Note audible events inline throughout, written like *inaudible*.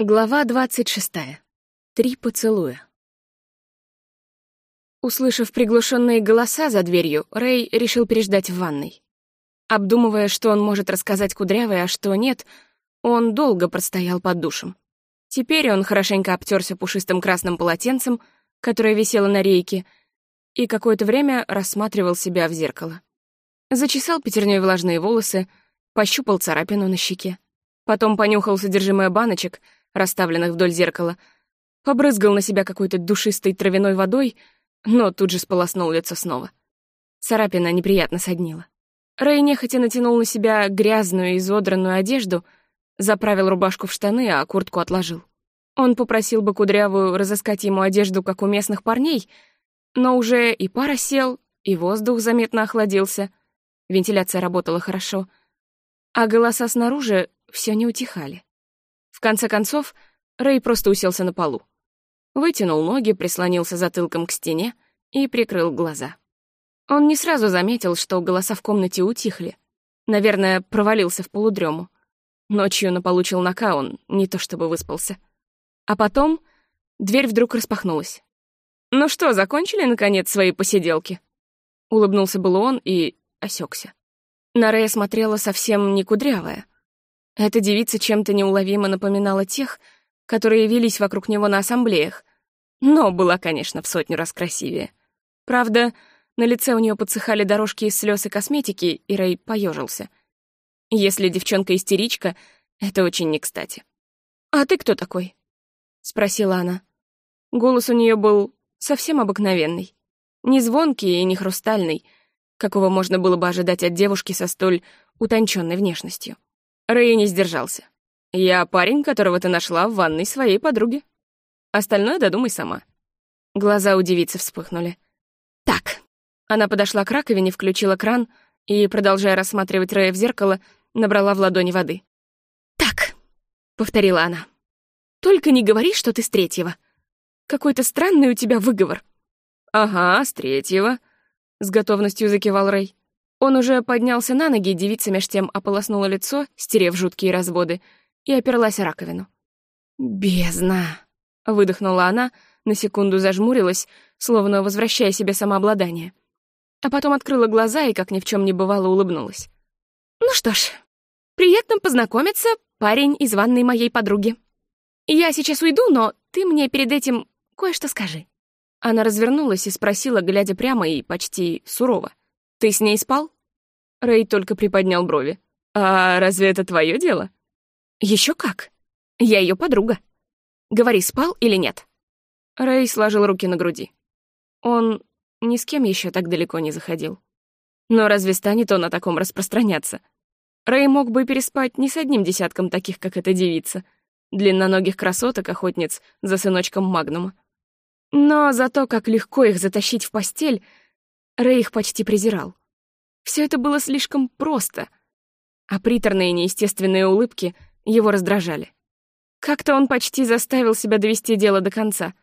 Глава двадцать шестая. Три поцелуя. Услышав приглушенные голоса за дверью, Рэй решил переждать в ванной. Обдумывая, что он может рассказать Кудрявой, а что нет, он долго простоял под душем. Теперь он хорошенько обтерся пушистым красным полотенцем, которое висело на рейке, и какое-то время рассматривал себя в зеркало. Зачесал пятерней влажные волосы, пощупал царапину на щеке. Потом понюхал содержимое баночек — расставленных вдоль зеркала, побрызгал на себя какой-то душистой травяной водой, но тут же сполоснул лицо снова. Царапина неприятно соднила. Рэй нехотя натянул на себя грязную и изодранную одежду, заправил рубашку в штаны, а куртку отложил. Он попросил бы Кудрявую разыскать ему одежду, как у местных парней, но уже и пара сел, и воздух заметно охладился, вентиляция работала хорошо, а голоса снаружи все не утихали. В конце концов, Рэй просто уселся на полу. Вытянул ноги, прислонился затылком к стене и прикрыл глаза. Он не сразу заметил, что голоса в комнате утихли. Наверное, провалился в полудрему. Ночью на полу челнока он не то чтобы выспался. А потом дверь вдруг распахнулась. «Ну что, закончили, наконец, свои посиделки?» Улыбнулся был он и осекся. На Рэя смотрела совсем не кудрявая — эта девица чем-то неуловимо напоминала тех, которые явились вокруг него на ассамблеях, но была, конечно, в сотню раз красивее. Правда, на лице у нее подсыхали дорожки из слез и косметики, и Рэй поежился. Если девчонка истеричка, это очень не кстати. «А ты кто такой?» — спросила она. Голос у нее был совсем обыкновенный. Не звонкий и не хрустальный, какого можно было бы ожидать от девушки со столь утонченной внешностью. Рэй не сдержался. «Я парень, которого ты нашла в ванной своей подруги. Остальное додумай сама». Глаза у девицы вспыхнули. «Так». Она подошла к раковине, включила кран и, продолжая рассматривать Рэя в зеркало, набрала в ладони воды. «Так», — повторила она. «Только не говори, что ты с третьего. Какой-то странный у тебя выговор». «Ага, с третьего», — с готовностью закивал Рэй. Он уже поднялся на ноги, девица меж тем ополоснула лицо, стерев жуткие разводы, и оперлась о раковину. «Бездна!» — выдохнула она, на секунду зажмурилась, словно возвращая себе самообладание. А потом открыла глаза и, как ни в чем не бывало, улыбнулась. «Ну что ж, приятно познакомиться, парень из ванной моей подруги. Я сейчас уйду, но ты мне перед этим кое-что скажи». Она развернулась и спросила, глядя прямо и почти сурово. «Ты с ней спал?» Рэй только приподнял брови. «А разве это твое дело?» Еще как. Я ее подруга. Говори, спал или нет?» Рэй сложил руки на груди. Он ни с кем еще так далеко не заходил. Но разве станет он о таком распространяться? Рэй мог бы переспать не с одним десятком таких, как эта девица, длинноногих красоток-охотниц за сыночком Магнума. Но за то, как легко их затащить в постель, Рэй их почти презирал. Все это было слишком просто, а приторные неестественные улыбки его раздражали. Как-то он почти заставил себя довести дело до конца.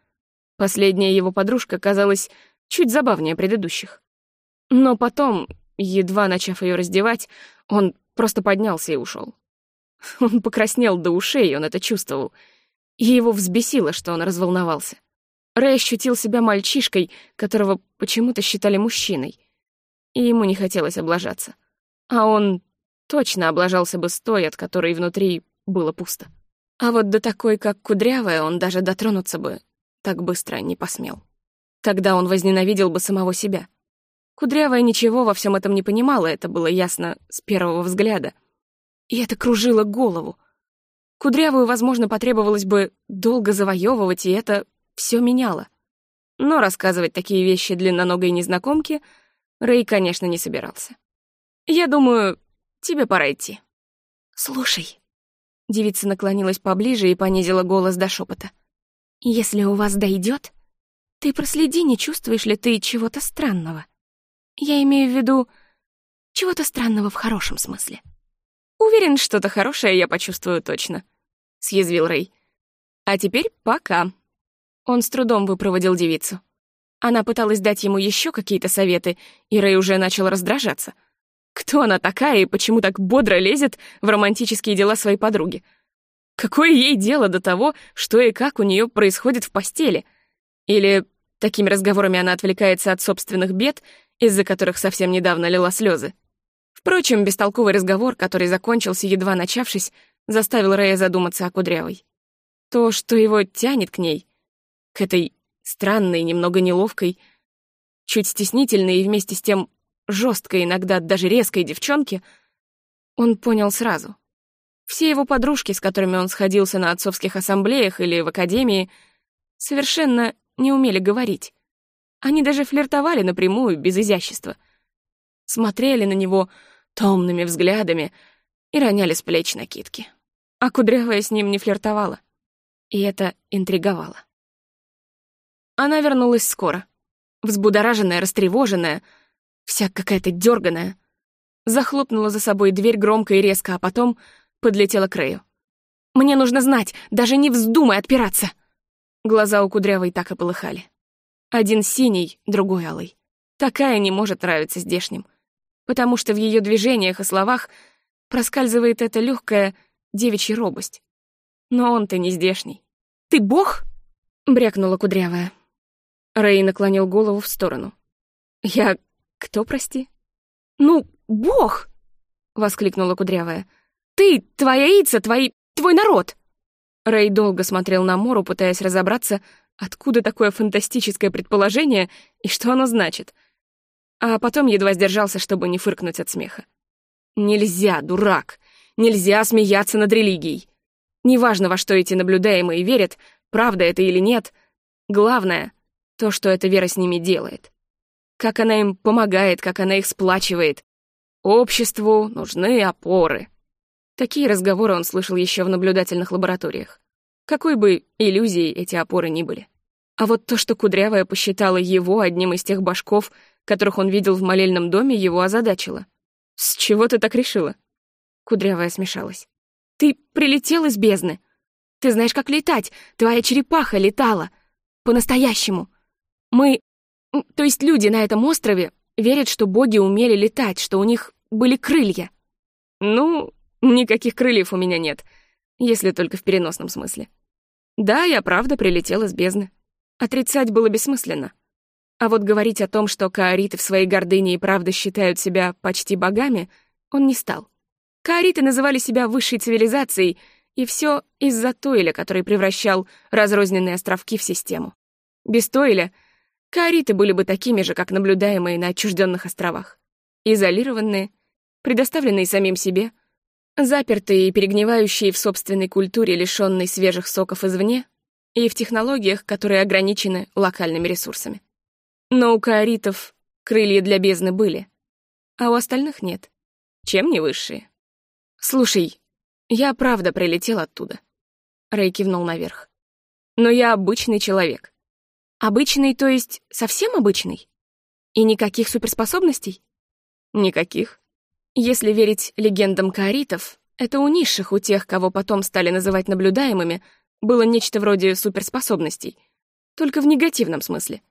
Последняя его подружка казалась чуть забавнее предыдущих. Но потом, едва начав ее раздевать, он просто поднялся и ушел. *laughs* Он покраснел до ушей, он это чувствовал, и его взбесило, что он разволновался. Рэй ощутил себя мальчишкой, которого почему-то считали мужчиной. И ему не хотелось облажаться. А он точно облажался бы с той, от которой внутри было пусто. А вот до такой, как кудрявая, он даже дотронуться бы так быстро не посмел. Тогда он возненавидел бы самого себя. Кудрявая ничего во всем этом не понимала, это было ясно с первого взгляда. И это кружило голову. Кудрявую, возможно, потребовалось бы долго завоевывать, и это все меняло. Но рассказывать такие вещи длинноногой незнакомке Рэй, конечно, не собирался. «Я думаю, тебе пора идти». «Слушай». Девица наклонилась поближе и понизила голос до шепота. «Если у вас дойдет, ты проследи, не чувствуешь ли ты чего-то странного. Я имею в виду чего-то странного в хорошем смысле». «Уверен, что-то хорошее я почувствую точно», — съязвил Рэй. «А теперь пока». Он с трудом выпроводил девицу. Она пыталась дать ему еще какие-то советы, и Рэй уже начал раздражаться. Кто она такая и почему так бодро лезет в романтические дела своей подруги? Какое ей дело до того, что и как у нее происходит в постели? Или такими разговорами она отвлекается от собственных бед, из-за которых совсем недавно лила слезы? Впрочем, бестолковый разговор, который закончился, едва начавшись, заставил Рэя задуматься о Кудрявой. То, что его тянет к ней, к этой странной, немного неловкой, чуть стеснительной и вместе с тем жесткой, иногда даже резкой девчонке, он понял сразу. Все его подружки, с которыми он сходился на отцовских ассамблеях или в академии, совершенно не умели говорить. Они даже флиртовали напрямую, без изящества. Смотрели на него томными взглядами и роняли с плеч накидки. А Кудрявая с ним не флиртовала. И это интриговало. Она вернулась скоро. Взбудораженная, растревоженная, вся какая-то дерганая. Захлопнула за собой дверь громко и резко, а потом подлетела к Рэю. «Мне нужно знать, даже не вздумай отпираться!» Глаза у Кудрявой так и полыхали. Один синий, другой алый. Такая не может нравиться здешним, потому что в ее движениях и словах проскальзывает эта легкая девичья робость. Но он-то не здешний. «Ты бог?» — брякнула Кудрявая. Рэй наклонил голову в сторону. «Я... кто, прости?» «Ну, бог!» — воскликнула Кудрявая. «Ты, твоя яйца, твои... твой народ!» Рэй долго смотрел на Мору, пытаясь разобраться, откуда такое фантастическое предположение и что оно значит. А потом едва сдержался, чтобы не фыркнуть от смеха. «Нельзя, дурак! Нельзя смеяться над религией! Неважно, во что эти наблюдаемые верят, правда это или нет, главное — то, что эта вера с ними делает. Как она им помогает, как она их сплачивает. Обществу нужны опоры. Такие разговоры он слышал еще в наблюдательных лабораториях. Какой бы иллюзией эти опоры ни были. А вот то, что Кудрявая посчитала его одним из тех башков, которых он видел в молельном доме, его озадачило. «С чего ты так решила?» Кудрявая смешалась. «Ты прилетел из бездны. Ты знаешь, как летать. Твоя черепаха летала. По-настоящему. Мы, то есть люди на этом острове, верят, что боги умели летать, что у них были крылья. Ну, Никаких крыльев у меня нет, если только в переносном смысле. Да, я правда прилетел из бездны. Отрицать было бессмысленно. А вот говорить о том, что каориты в своей гордыне и правда считают себя почти богами, он не стал. Каориты называли себя высшей цивилизацией, и все из-за Тойля, который превращал разрозненные островки в систему. Без Тойля каориты были бы такими же, как наблюдаемые на отчужденных островах. Изолированные, предоставленные самим себе — Запертые и перегнивающие в собственной культуре, лишённой свежих соков извне, и в технологиях, которые ограничены локальными ресурсами. Но у каоритов крылья для бездны были, а у остальных нет. Чем не высшие? «Слушай, я правда прилетел оттуда», — Рэй кивнул наверх. «Но я обычный человек». «Обычный, то есть совсем обычный? И никаких суперспособностей?» «Никаких. Если верить легендам каоритов, это у низших, у тех, кого потом стали называть наблюдаемыми, было нечто вроде суперспособностей, только в негативном смысле.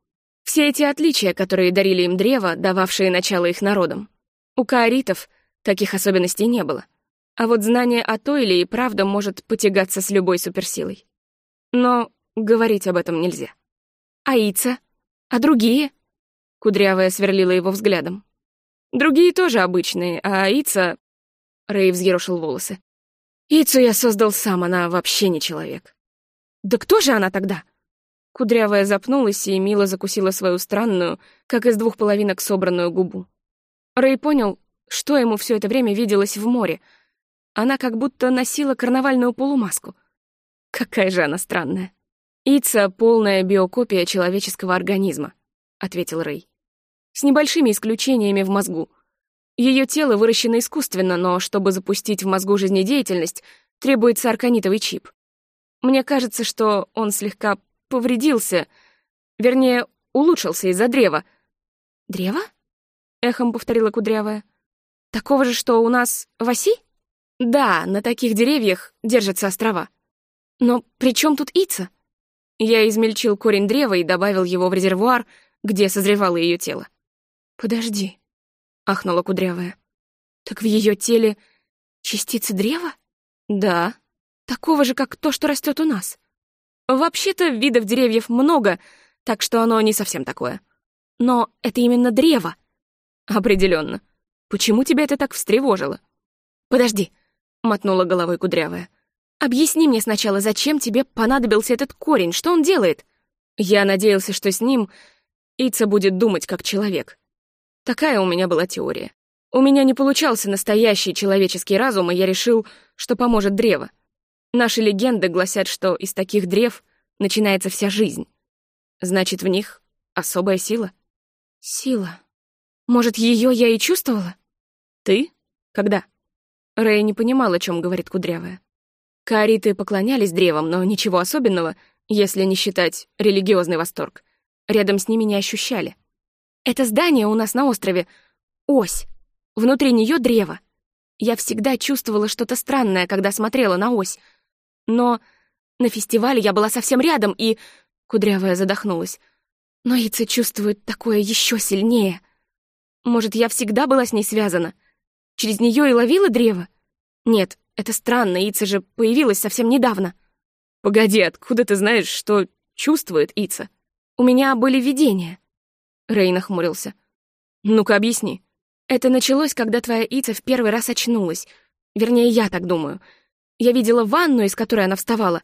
Все эти отличия, которые дарили им древо, дававшие начало их народам. У каоритов таких особенностей не было. А вот знание о Тойле и правда может потягаться с любой суперсилой. Но говорить об этом нельзя. А Ица? А другие? Кудрявая сверлила его взглядом. Другие тоже обычные, а Ица...» Рэй взъерошил волосы. «Ицу я создал сам, она вообще не человек». «Да кто же она тогда?» Кудрявая запнулась и мило закусила свою странную, как из двух половинок собранную губу. Рэй понял, что ему все это время виделось в море. Она как будто носила карнавальную полумаску. Какая же она странная. «Ица — полная биокопия человеческого организма», — ответил Рэй с небольшими исключениями в мозгу. Ее тело выращено искусственно, но чтобы запустить в мозгу жизнедеятельность, требуется арканитовый чип. Мне кажется, что он слегка повредился, вернее, улучшился из-за древа. «Древо?» — эхом повторила Кудрявая. «Такого же, что у нас в оси?» «Да, на таких деревьях держатся острова. Но при чем тут Ица?» Я измельчил корень древа и добавил его в резервуар, где созревало ее тело. «Подожди», — ахнула Кудрявая. «Так в ее теле частицы древа?» «Да». Такого же, как то, что растет у нас. Вообще-то видов деревьев много, так что оно не совсем такое. Но это именно древо. Определенно. Почему тебя это так встревожило? Подожди, мотнула головой кудрявая. Объясни мне сначала, зачем тебе понадобился этот корень, что он делает? Я надеялся, что с ним Ица будет думать как человек. Такая у меня была теория. У меня не получался настоящий человеческий разум, и я решил, что поможет древо. Наши легенды гласят, что из таких древ начинается вся жизнь. Значит, в них особая сила. Сила. Может, ее я и чувствовала? Ты? Когда? Рэй не понимал, о чем говорит Кудрявая. Каариты поклонялись древам, но ничего особенного, если не считать религиозный восторг, рядом с ними не ощущали. Это здание у нас на острове — ось. Внутри нее древо. Я всегда чувствовала что-то странное, когда смотрела на ось — но на фестивале я была совсем рядом, и... Кудрявая задохнулась. Но Ица чувствует такое еще сильнее. Может, я всегда была с ней связана? Через нее и ловила древо? Нет, это странно, Ица же появилась совсем недавно. Погоди, откуда ты знаешь, что чувствует Ица? У меня были видения. Рей нахмурился. Ну-ка, объясни. Это началось, когда твоя Ица в первый раз очнулась. Вернее, я так думаю — я видела ванну, из которой она вставала.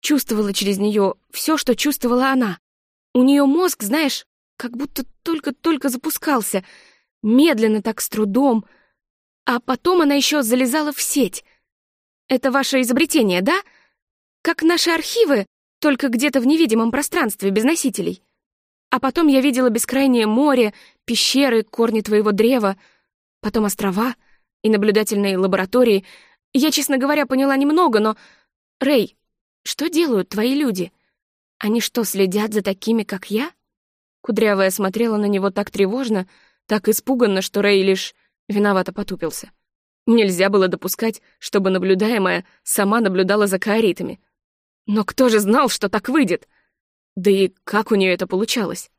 Чувствовала через нее все, что чувствовала она. У нее мозг, знаешь, как будто только-только запускался. Медленно так, с трудом. А потом она еще залезала в сеть. Это ваше изобретение, да? Как наши архивы, только где-то в невидимом пространстве, без носителей. А потом я видела бескрайнее море, пещеры, корни твоего древа, потом острова и наблюдательные лаборатории — я, честно говоря, поняла немного, но... Рэй, что делают твои люди? Они что, следят за такими, как я? Кудрявая смотрела на него так тревожно, так испуганно, что Рэй лишь виновато потупился. Нельзя было допускать, чтобы наблюдаемая сама наблюдала за каоритами. Но кто же знал, что так выйдет? Да и как у нее это получалось?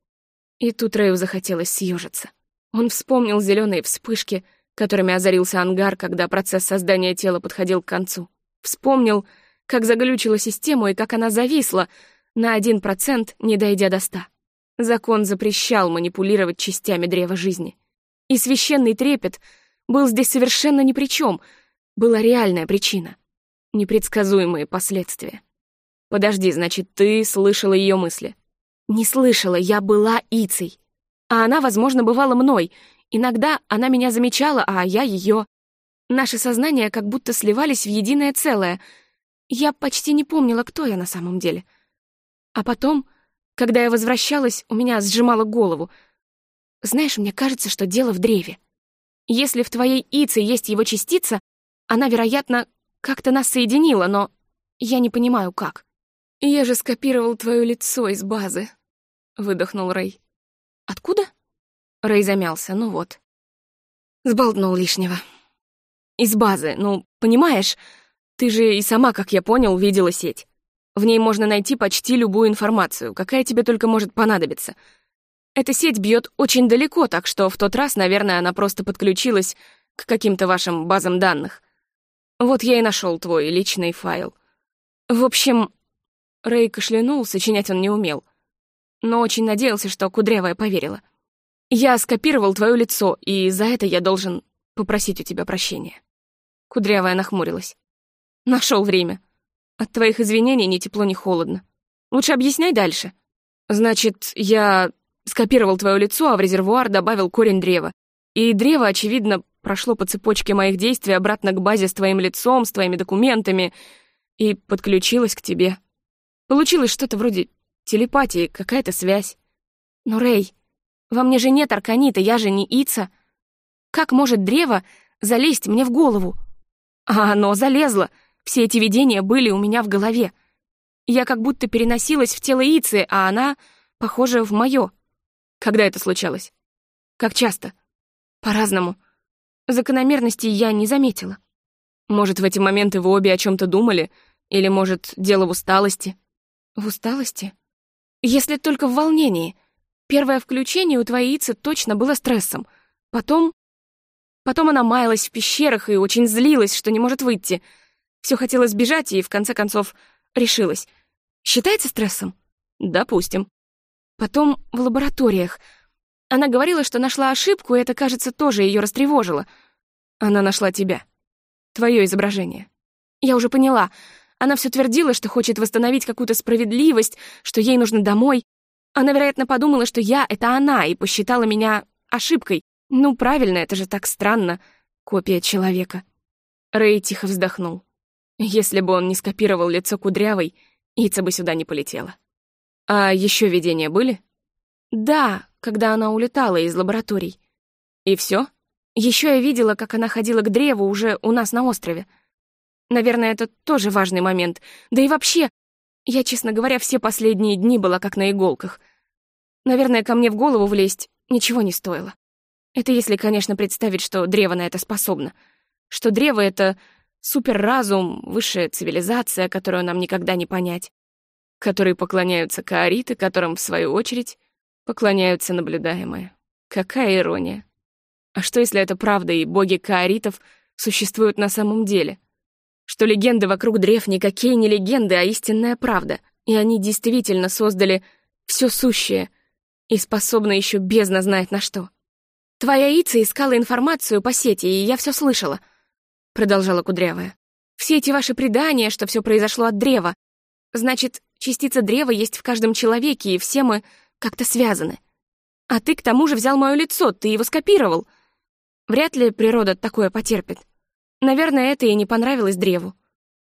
И тут Рэю захотелось съежиться. Он вспомнил зеленые вспышки, которыми озарился ангар, когда процесс создания тела подходил к концу. Вспомнил, как заглючила систему и как она зависла на один процент, не дойдя до ста. Закон запрещал манипулировать частями древа жизни. И священный трепет был здесь совершенно ни при чем. Была реальная причина. Непредсказуемые последствия. Подожди, значит, ты слышала ее мысли? Не слышала, я была Ицей. А она, возможно, бывала мной — Иногда она меня замечала, а я ее. Наши сознания как будто сливались в единое целое. Я почти не помнила, кто я на самом деле. А потом, когда я возвращалась, у меня сжимало голову. Знаешь, мне кажется, что дело в древе. Если в твоей Ице есть его частица, она, вероятно, как-то нас соединила, но я не понимаю, как. «Я же скопировал твое лицо из базы», — выдохнул Рэй. «Откуда?» Рэй замялся, ну вот. Сболтнул лишнего. Из базы, ну, понимаешь, ты же и сама, как я понял, видела сеть. В ней можно найти почти любую информацию, какая тебе только может понадобиться. Эта сеть бьет очень далеко, так что в тот раз, наверное, она просто подключилась к каким-то вашим базам данных. Вот я и нашел твой личный файл. В общем, Рэй кашлянул, сочинять он не умел, но очень надеялся, что Кудрявая поверила. Я скопировал твое лицо, и за это я должен попросить у тебя прощения. Кудрявая нахмурилась. Нашел время. От твоих извинений ни тепло, ни холодно. Лучше объясняй дальше. Значит, я скопировал твое лицо, а в резервуар добавил корень древа. И древо, очевидно, прошло по цепочке моих действий обратно к базе с твоим лицом, с твоими документами и подключилось к тебе. Получилось что-то вроде телепатии, какая-то связь. Но, Рэй, во мне же нет арканита, я же не Ица. Как может древо залезть мне в голову? А оно залезло. Все эти видения были у меня в голове. Я как будто переносилась в тело Ицы, а она, похоже, в моё. Когда это случалось? Как часто? По-разному. Закономерностей я не заметила. Может, в эти моменты вы обе о чем то думали? Или, может, дело в усталости? В усталости? Если только в волнении. Первое включение у твоей Ицы точно было стрессом. Потом... Потом она маялась в пещерах и очень злилась, что не может выйти. Все хотела сбежать и, в конце концов, решилась. Считается стрессом? Допустим. Потом в лабораториях. Она говорила, что нашла ошибку, и это, кажется, тоже ее растревожило. Она нашла тебя. Твое изображение. Я уже поняла. Она все твердила, что хочет восстановить какую-то справедливость, что ей нужно домой. Она, вероятно, подумала, что я — это она, и посчитала меня ошибкой. Ну, правильно, это же так странно. Копия человека. Рэй тихо вздохнул. Если бы он не скопировал лицо кудрявой, Ица бы сюда не полетела. А еще видения были? Да, когда она улетала из лабораторий. И все? Еще я видела, как она ходила к древу уже у нас на острове. Наверное, это тоже важный момент. Да и вообще, я, честно говоря, все последние дни была как на иголках. Наверное, ко мне в голову влезть ничего не стоило. Это если, конечно, представить, что древо на это способно. Что древо — это суперразум, высшая цивилизация, которую нам никогда не понять. Которые поклоняются каориты, которым, в свою очередь, поклоняются наблюдаемые. Какая ирония. А что, если это правда, и боги каоритов существуют на самом деле? Что легенды вокруг древ никакие не легенды, а истинная правда, и они действительно создали все сущее и способны еще бездна знает на что. Твоя Ица искала информацию по сети, и я все слышала, продолжала Кудрявая. Все эти ваши предания, что все произошло от древа. Значит, частица древа есть в каждом человеке, и все мы как-то связаны. А ты к тому же взял мое лицо, ты его скопировал. Вряд ли природа такое потерпит. Наверное, это и не понравилось древу.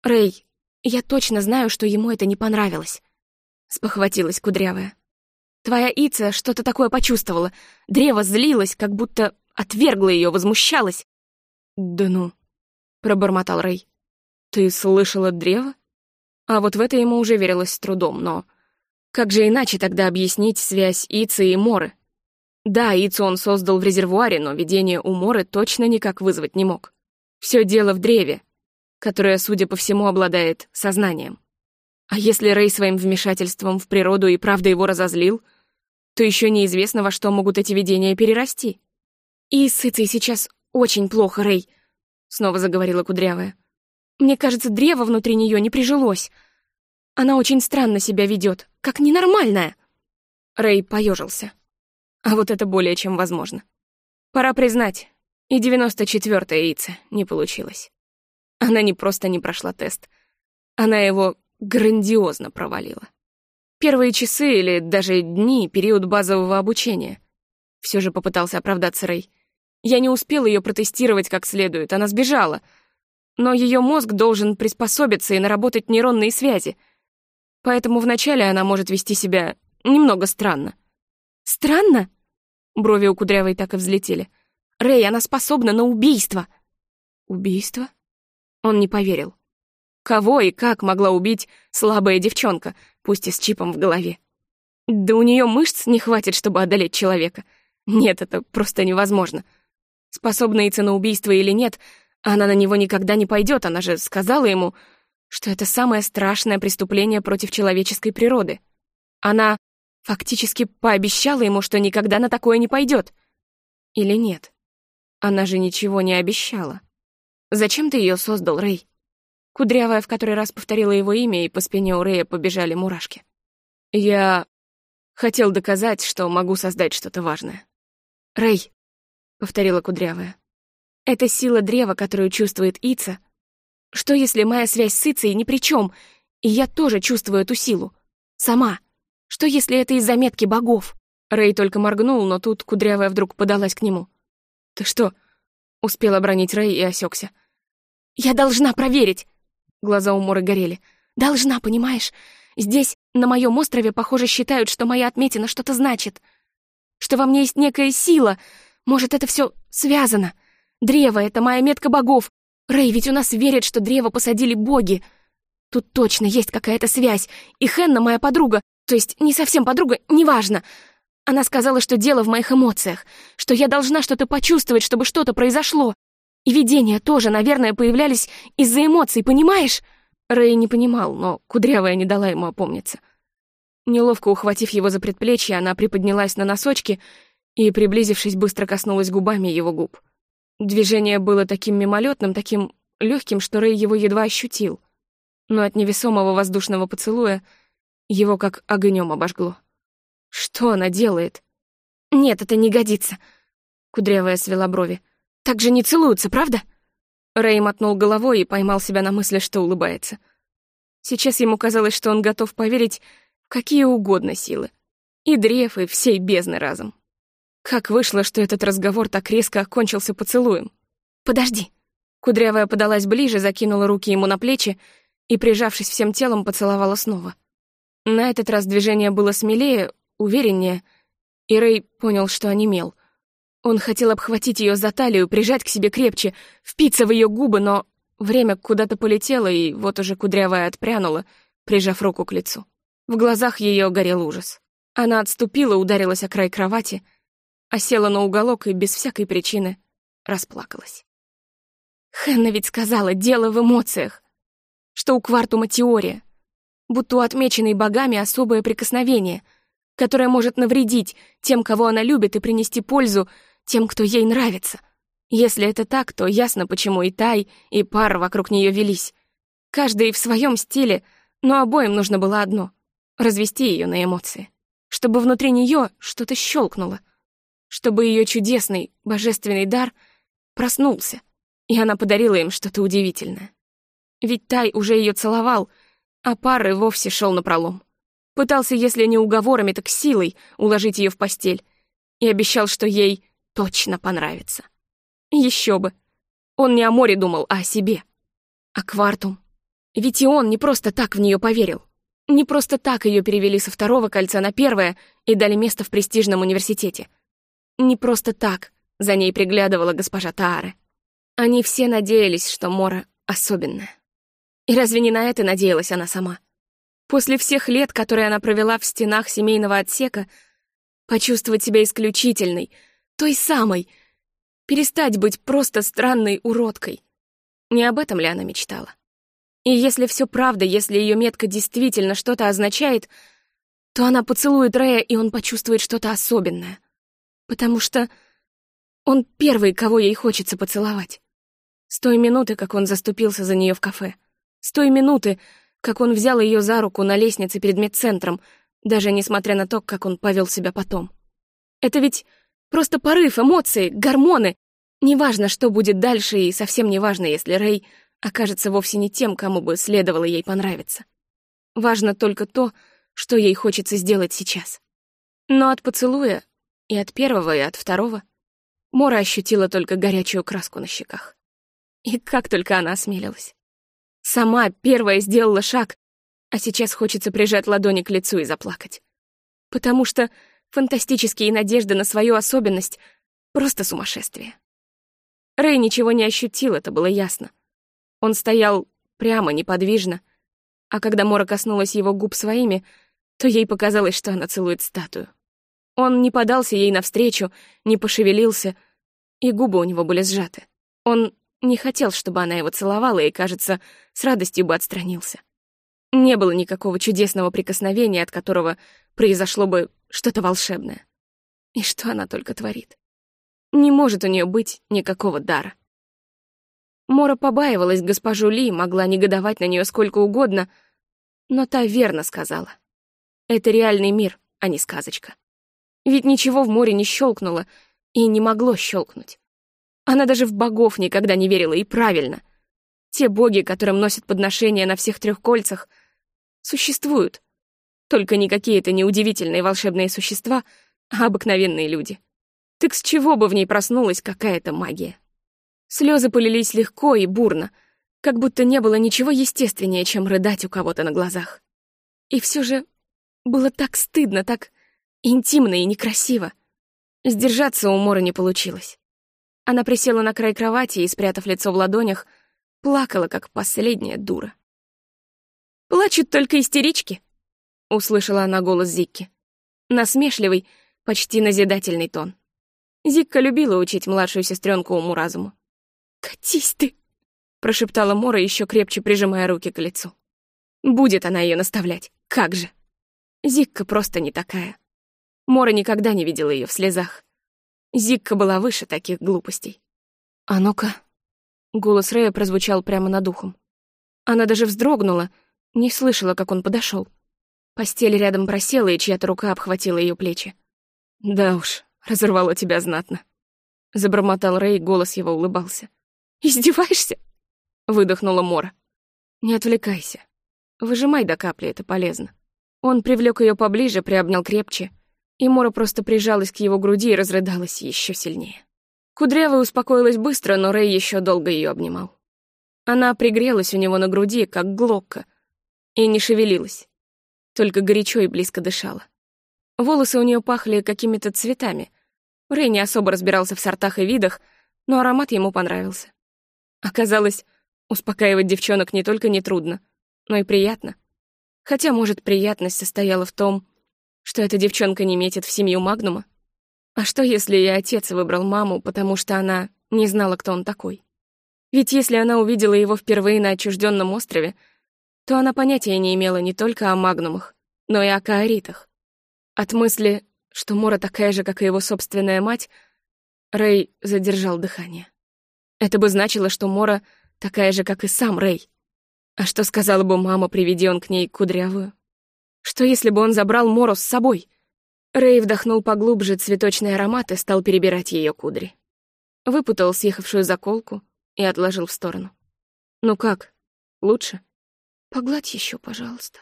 Рэй, я точно знаю, что ему это не понравилось. Спохватилась кудрявая. Твоя Ица что-то такое почувствовала. Древо злилось, как будто отвергло ее, возмущалось. Да ну, пробормотал Рэй. Ты слышала древо? А вот в это ему уже верилось с трудом, но... Как же иначе тогда объяснить связь Ицы и Моры? Да, Ицу он создал в резервуаре, но видение у Моры точно никак вызвать не мог. Все дело в древе, которое, судя по всему, обладает сознанием. А если Рэй своим вмешательством в природу и правда его разозлил, то еще неизвестно, во что могут эти видения перерасти. «И с Ицей сейчас очень плохо, Рэй», — снова заговорила Кудрявая. «Мне кажется, древо внутри нее не прижилось. Она очень странно себя ведет, как ненормальная». Рэй поежился. А вот это более чем возможно. Пора признать, и 94-я яйца не получилось. Она не просто не прошла тест, она его грандиозно провалила. Первые часы или даже дни — период базового обучения. Все же попытался оправдаться Рэй. Я не успел ее протестировать как следует, она сбежала. Но ее мозг должен приспособиться и наработать нейронные связи. Поэтому вначале она может вести себя немного странно. «Странно?» Брови у Кудрявой так и взлетели. Рэй, она способна на убийство!» «Убийство?» Он не поверил. Кого и как могла убить слабая девчонка, пусть и с чипом в голове? Да у нее мышц не хватит, чтобы одолеть человека. Нет, это просто невозможно. Способна Ица на убийство или нет, она на него никогда не пойдет, она же сказала ему, что это самое страшное преступление против человеческой природы. Она фактически пообещала ему, что никогда на такое не пойдет. Или нет? Она же ничего не обещала. Зачем ты ее создал, Рэй? Кудрявая в который раз повторила его имя, и по спине у Рэя побежали мурашки. Я хотел доказать, что могу создать что-то важное. Рэй, повторила Кудрявая. Это сила древа, которую чувствует Ица. Что если моя связь с Ицей ни при чем, и я тоже чувствую эту силу? Сама. Что если это из заметки богов? Рэй только моргнул, но тут Кудрявая вдруг подалась к нему. «Ты что?» — успел обронить Рэй и осекся. «Я должна проверить!» Глаза у Моры горели. «Должна, понимаешь? Здесь, на моем острове, похоже, считают, что моя отметина что-то значит. Что во мне есть некая сила. Может, это все связано. Древо — это моя метка богов. Рэй, ведь у нас верят, что древо посадили боги. Тут точно есть какая-то связь. И Хенна моя подруга, то есть не совсем подруга, неважно. Она сказала, что дело в моих эмоциях, что я должна что-то почувствовать, чтобы что-то произошло. И видения тоже, наверное, появлялись из-за эмоций, понимаешь? Рэй не понимал, но Кудрявая не дала ему опомниться. Неловко ухватив его за предплечье, она приподнялась на носочки и, приблизившись, быстро коснулась губами его губ. Движение было таким мимолетным, таким легким, что Рэй его едва ощутил, но от невесомого воздушного поцелуя его как огнем обожгло. Что она делает? Нет, это не годится. Кудрявая свела брови. Так же не целуются, правда? Рэй мотнул головой и поймал себя на мысли, что улыбается. Сейчас ему казалось, что он готов поверить в какие угодно силы. И древ, и всей бездны разом. Как вышло, что этот разговор так резко окончился поцелуем? «Подожди!» Кудрявая подалась ближе, закинула руки ему на плечи и, прижавшись всем телом, поцеловала снова. На этот раз движение было смелее, увереннее, и Рэй понял, что онемел. Он хотел обхватить ее за талию, прижать к себе крепче, впиться в ее губы, но время куда-то полетело, и вот уже кудрявая отпрянула, прижав руку к лицу. В глазах ее горел ужас. Она отступила, ударилась о край кровати, а села на уголок и без всякой причины расплакалась. Хэнна ведь сказала, дело в эмоциях, что у Квартума теория, будто у отмеченной богами особое прикосновение, которое может навредить тем, кого она любит, и принести пользу тем, кто ей нравится. Если это так, то ясно, почему и Тай, и пар вокруг нее велись. Каждый в своем стиле, но обоим нужно было одно — развести ее на эмоции. Чтобы внутри нее что-то щелкнуло. Чтобы ее чудесный, божественный дар проснулся, и она подарила им что-то удивительное. Ведь Тай уже ее целовал, а пар и вовсе шел напролом. Пытался, если не уговорами, так силой уложить ее в постель, и обещал, что ей точно понравится. Еще бы. Он не о море думал, а о себе. А Квартум? Ведь и он не просто так в нее поверил. Не просто так ее перевели со второго кольца на первое и дали место в престижном университете. Не просто так за ней приглядывала госпожа Таары. Они все надеялись, что Мора особенная. И разве не на это надеялась она сама? После всех лет, которые она провела в стенах семейного отсека, почувствовать себя исключительной, той самой, перестать быть просто странной уродкой. Не об этом ли она мечтала? И если все правда, если ее метка действительно что-то означает, то она поцелует Рэя, и он почувствует что-то особенное. Потому что он первый, кого ей хочется поцеловать. С той минуты, как он заступился за нее в кафе. С той минуты, как он взял ее за руку на лестнице перед медцентром, даже несмотря на то, как он повел себя потом. Это ведь просто порыв, эмоции, гормоны. Неважно, что будет дальше, и совсем не важно, если Рэй окажется вовсе не тем, кому бы следовало ей понравиться. Важно только то, что ей хочется сделать сейчас. Но от поцелуя, и от первого, и от второго, Мора ощутила только горячую краску на щеках. И как только она осмелилась. Сама первая сделала шаг, а сейчас хочется прижать ладони к лицу и заплакать. Потому что фантастические надежды на свою особенность — просто сумасшествие. Рэй ничего не ощутил, это было ясно. Он стоял прямо, неподвижно, а когда Мора коснулась его губ своими, то ей показалось, что она целует статую. Он не подался ей навстречу, не пошевелился, и губы у него были сжаты. Он не хотел, чтобы она его целовала, и, кажется, с радостью бы отстранился. Не было никакого чудесного прикосновения, от которого произошло бы что-то волшебное. И что она только творит? Не может у нее быть никакого дара. Мора побаивалась госпожу Ли, могла негодовать на нее сколько угодно, но та верно сказала. Это реальный мир, а не сказочка. Ведь ничего в море не щелкнуло и не могло щелкнуть. Она даже в богов никогда не верила, и правильно. Те боги, которым носят подношения на всех трех кольцах, существуют. Только не какие-то неудивительные волшебные существа, а обыкновенные люди. Так с чего бы в ней проснулась какая-то магия? Слезы полились легко и бурно, как будто не было ничего естественнее, чем рыдать у кого-то на глазах. И все же было так стыдно, так интимно и некрасиво. Сдержаться у Мора не получилось. Она присела на край кровати и, спрятав лицо в ладонях, плакала, как последняя дура. «Плачут только истерички», — услышала она голос Зикки. Насмешливый, почти назидательный тон. Зикка любила учить младшую сестренку уму-разуму. «Катись ты!» — прошептала Мора, еще крепче прижимая руки к лицу. Будет она ее наставлять, как же. Зикка просто не такая. Мора никогда не видела ее в слезах. Зикка была выше таких глупостей. «А ну-ка, Голос Рэя прозвучал прямо над ухом. Она даже вздрогнула, не слышала, как он подошел. Постель рядом просела, и чья-то рука обхватила ее плечи. «Да уж, разорвало тебя знатно», — забормотал Рэй, голос его улыбался. «Издеваешься?» — выдохнула Мора. «Не отвлекайся. Выжимай до капли, это полезно». Он привлек ее поближе, приобнял крепче, и Мора просто прижалась к его груди и разрыдалась еще сильнее. Кудрявая успокоилась быстро, но Рэй еще долго ее обнимал. Она пригрелась у него на груди, как глокка, и не шевелилась, только горячо и близко дышала. Волосы у нее пахли какими-то цветами. Рэй не особо разбирался в сортах и видах, но аромат ему понравился. Оказалось, успокаивать девчонок не только нетрудно, но и приятно. Хотя, может, приятность состояла в том, что эта девчонка не метит в семью Магнума? А что, если и отец выбрал маму, потому что она не знала, кто он такой? Ведь если она увидела его впервые на отчужденном острове, то она понятия не имела не только о Магнумах, но и о Каоритах. От мысли, что Мора такая же, как и его собственная мать, Рэй задержал дыхание. Это бы значило, что Мора такая же, как и сам Рэй. А что сказала бы мама, приведи он к ней кудрявую? Что если бы он забрал Мору с собой? Рэй вдохнул поглубже цветочный аромат и стал перебирать ее кудри. Выпутал съехавшую заколку и отложил в сторону. «Ну как, лучше?» «Погладь еще, пожалуйста».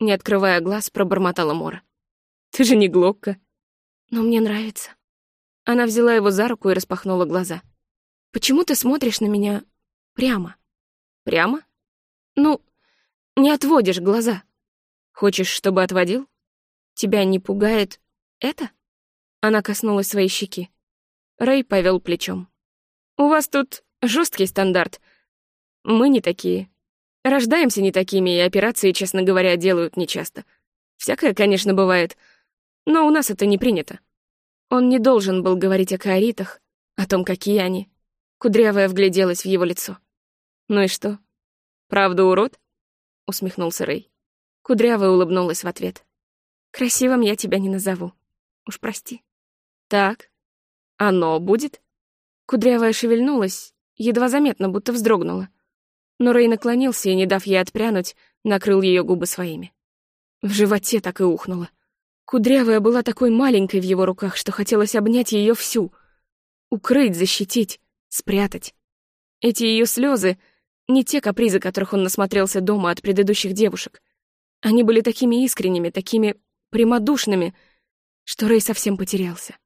Не открывая глаз, пробормотала Мора. «Ты же не Глокка». «Но мне нравится». Она взяла его за руку и распахнула глаза. «Почему ты смотришь на меня прямо?» «Прямо?» Ну, не отводишь глаза. Хочешь, чтобы отводил? Тебя не пугает это? Она коснулась своей щеки. Рэй повел плечом. У вас тут жесткий стандарт. Мы не такие. Рождаемся не такими, и операции, честно говоря, делают нечасто. Всякое, конечно, бывает, но у нас это не принято. Он не должен был говорить о каоритах, о том, какие они. Кудрявая вгляделась в его лицо. Ну и что? «Правда, урод?» — усмехнулся Рэй. Кудрявая улыбнулась в ответ. «Красивым я тебя не назову. Уж прости». «Так, оно будет?» Кудрявая шевельнулась, едва заметно, будто вздрогнула. Но Рэй наклонился и, не дав ей отпрянуть, накрыл ее губы своими. В животе так и ухнуло. Кудрявая была такой маленькой в его руках, что хотелось обнять ее всю. Укрыть, защитить, спрятать. Эти ее слезы не те капризы, которых он насмотрелся дома от предыдущих девушек. Они были такими искренними, такими прямодушными, что Рэй совсем потерялся.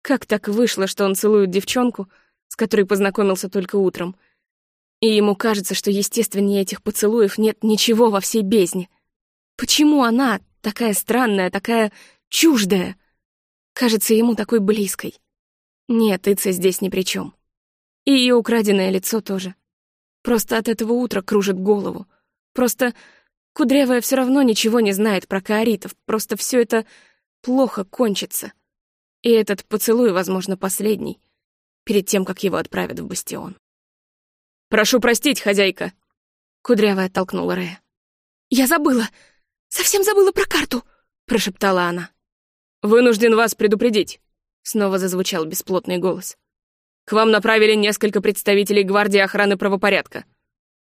Как так вышло, что он целует девчонку, с которой познакомился только утром, и ему кажется, что естественнее этих поцелуев нет ничего во всей бездне? Почему она, такая странная, такая чуждая, кажется ему такой близкой? Нет, Ица здесь ни при чем. И ее украденное лицо тоже. Просто от этого утра кружит голову. Просто Кудрявая все равно ничего не знает про каоритов, просто все это плохо кончится. И этот поцелуй, возможно, последний, перед тем, как его отправят в бастион. «Прошу простить, хозяйка!» Кудрявая оттолкнула Рея. «Я забыла! Совсем забыла про карту!» прошептала она. «Вынужден вас предупредить», — снова зазвучал бесплотный голос. К вам направили несколько представителей гвардии охраны правопорядка.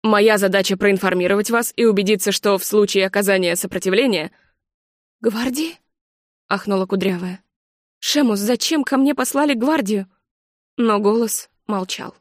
Моя задача проинформировать вас и убедиться, что в случае оказания сопротивления...» «Гвардии?» — ахнула Кудрявая. «Шемус, зачем ко мне послали гвардию?» Но голос молчал.